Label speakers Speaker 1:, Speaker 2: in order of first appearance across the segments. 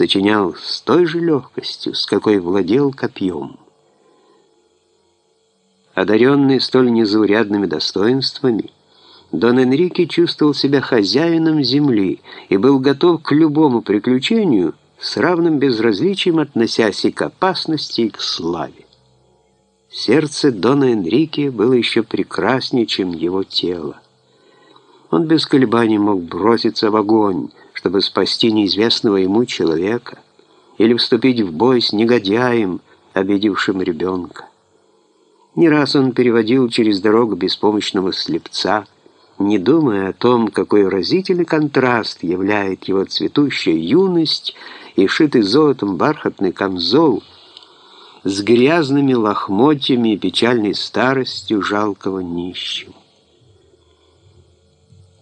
Speaker 1: сочинял с той же легкостью, с какой владел копьем. Одаренный столь незаурядными достоинствами, Дон Энрике чувствовал себя хозяином земли и был готов к любому приключению, с равным безразличием относясь и к опасности, и к славе. Сердце Дона Энрике было еще прекраснее, чем его тело. Он без колебаний мог броситься в огонь, чтобы спасти неизвестного ему человека, или вступить в бой с негодяем, обидевшим ребенка. Не раз он переводил через дорогу беспомощного слепца, не думая о том, какой разительный контраст являет его цветущая юность и шитый золотом бархатный камзол с грязными лохмотьями и печальной старостью жалкого нищего.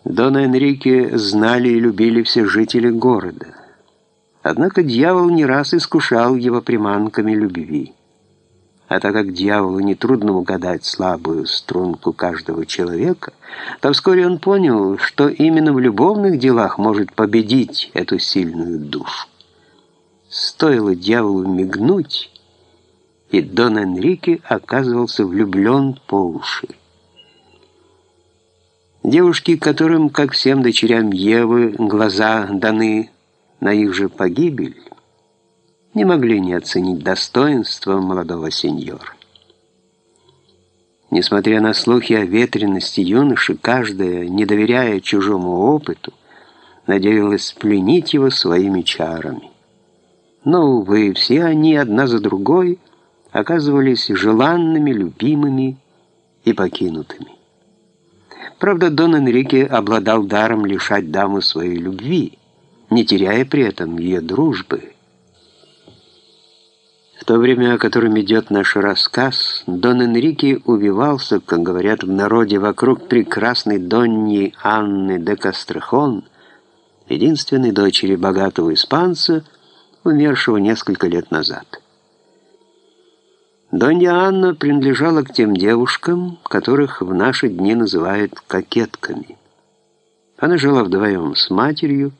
Speaker 1: Дона Энрике знали и любили все жители города. Однако дьявол не раз искушал его приманками любви. А так как дьяволу нетрудно угадать слабую струнку каждого человека, то вскоре он понял, что именно в любовных делах может победить эту сильную душу. Стоило дьяволу мигнуть, и Дон Энрике оказывался влюблен по уши. Девушки, которым, как всем дочерям Евы, глаза даны на их же погибель, не могли не оценить достоинства молодого сеньора. Несмотря на слухи о ветренности юноши, каждая, не доверяя чужому опыту, надеялась пленить его своими чарами. Но, увы, все они, одна за другой, оказывались желанными, любимыми и покинутыми. Правда, Дон Энрике обладал даром лишать даму своей любви, не теряя при этом ее дружбы. В то время, о котором идет наш рассказ, Дон Энрике увивался, как говорят в народе, вокруг прекрасной Донни Анны де Кастрехон, единственной дочери богатого испанца, умершего несколько лет назад. Донья Анна принадлежала к тем девушкам, которых в наши дни называют кокетками. Она жила вдвоем с матерью,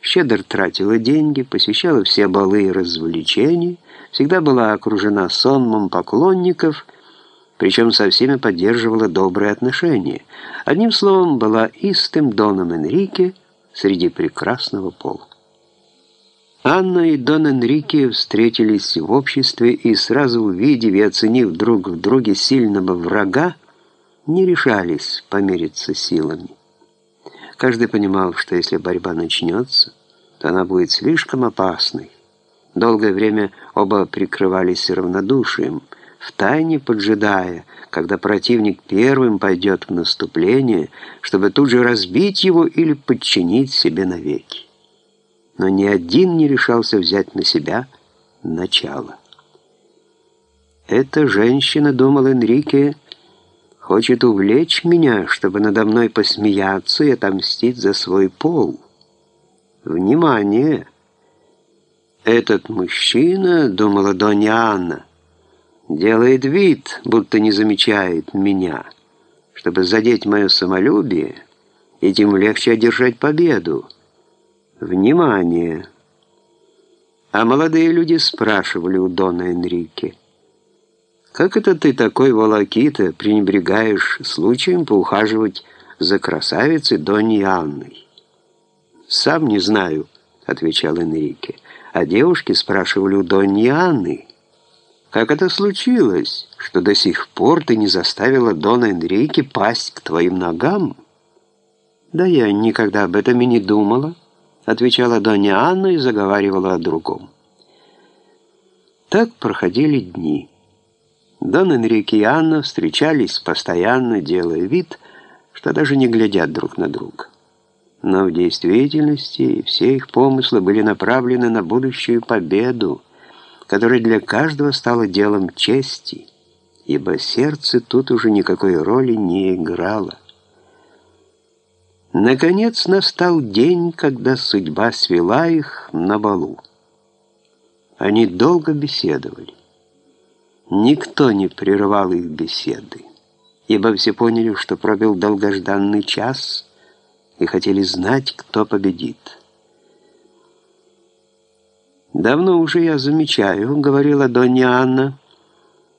Speaker 1: щедро тратила деньги, посещала все балы и развлечения, всегда была окружена сонмом поклонников, причем со всеми поддерживала добрые отношения. Одним словом, была истым доном Энрике среди прекрасного пола. Анна и Дон Энрике встретились в обществе и, сразу увидев и оценив друг в друге сильного врага, не решались помериться силами. Каждый понимал, что если борьба начнется, то она будет слишком опасной. Долгое время оба прикрывались равнодушием, втайне поджидая, когда противник первым пойдет в наступление, чтобы тут же разбить его или подчинить себе навеки но ни один не решался взять на себя начало. «Эта женщина, — думал Энрике, — хочет увлечь меня, чтобы надо мной посмеяться и отомстить за свой пол. Внимание! Этот мужчина, — думала Донья Анна, — делает вид, будто не замечает меня, чтобы задеть мое самолюбие, и тем легче одержать победу. Внимание! А молодые люди спрашивали у Дона Энрике, «Как это ты такой волокита пренебрегаешь случаем поухаживать за красавицей Доньей Анной?» «Сам не знаю», — отвечал Энрике, «а девушки спрашивали у Доньи Анны, как это случилось, что до сих пор ты не заставила Дона Энрике пасть к твоим ногам?» «Да я никогда об этом и не думала» отвечала Донья Анна и заговаривала о другом. Так проходили дни. Дон Энрике и Анна встречались постоянно, делая вид, что даже не глядят друг на друга. Но в действительности все их помыслы были направлены на будущую победу, которая для каждого стала делом чести, ибо сердце тут уже никакой роли не играло. Наконец настал день, когда судьба свела их на балу. Они долго беседовали. Никто не прерывал их беседы, ибо все поняли, что пробил долгожданный час и хотели знать, кто победит. «Давно уже я замечаю», — говорила Донья Анна,